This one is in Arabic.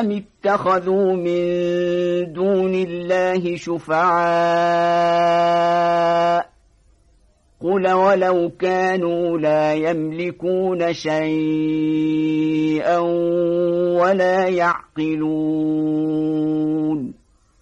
أم اتخذوا من دون الله شفعاء قل ولو كانوا لا يملكون شيئا ولا يعقلون